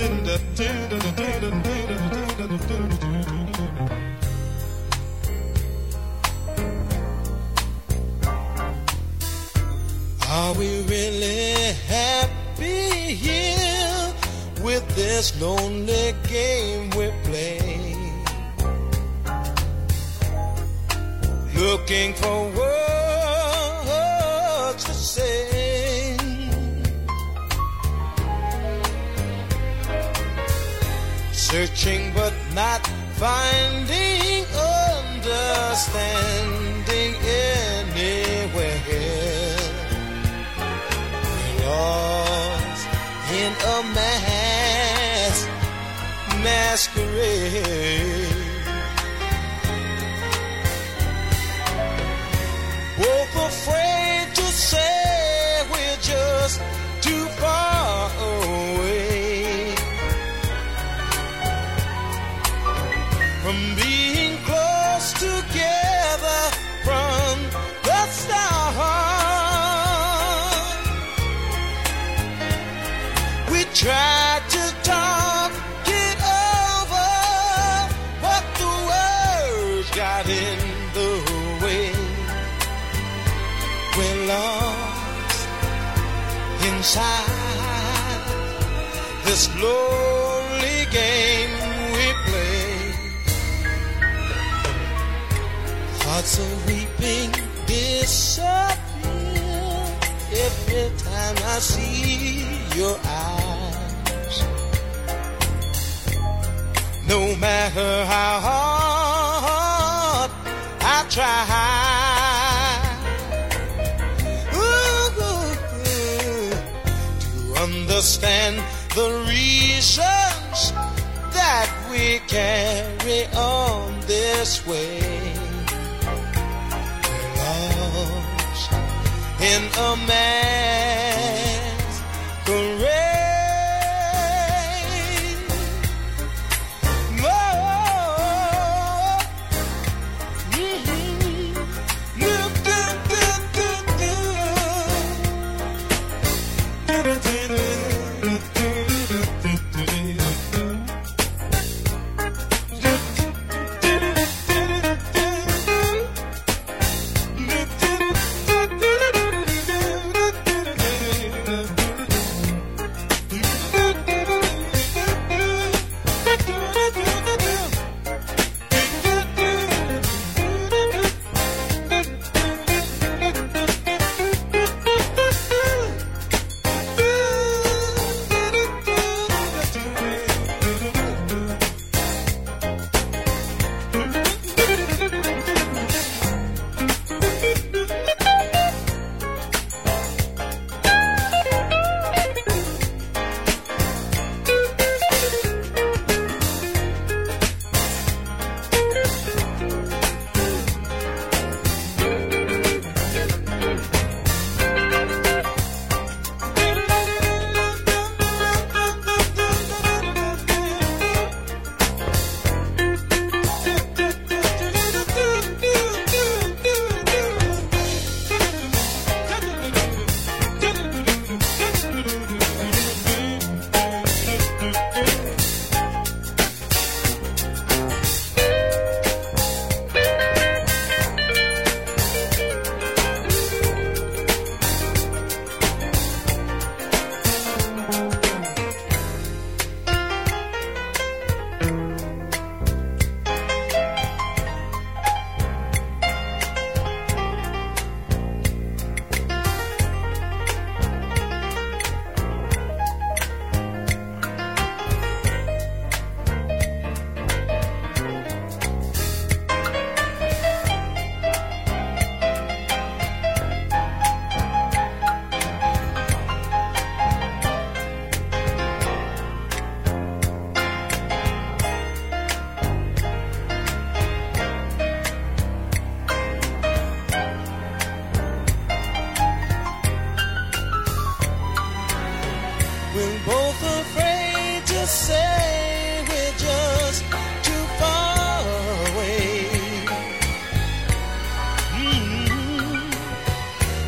Are we really happy here with this lonely game we play? Looking for words Searching but not finding understanding in the way. We're lost inside this lonely game we play. Thoughts of weeping disappear every time I see your eyes. No matter how hard understand the reasons that we carry on this way. We're lost in a masquerade.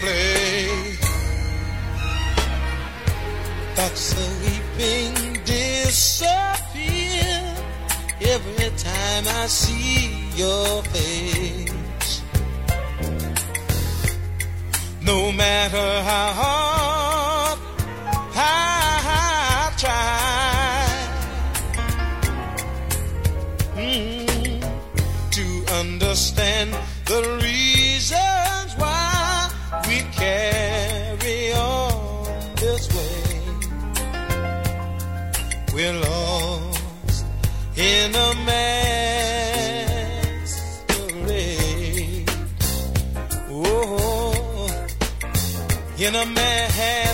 play. Thoughts weeping disappear every time I see your face. No matter how hard I try mm, to understand the reasons why we carry on this way. We're lost in a masquerade. Oh, in a masquerade.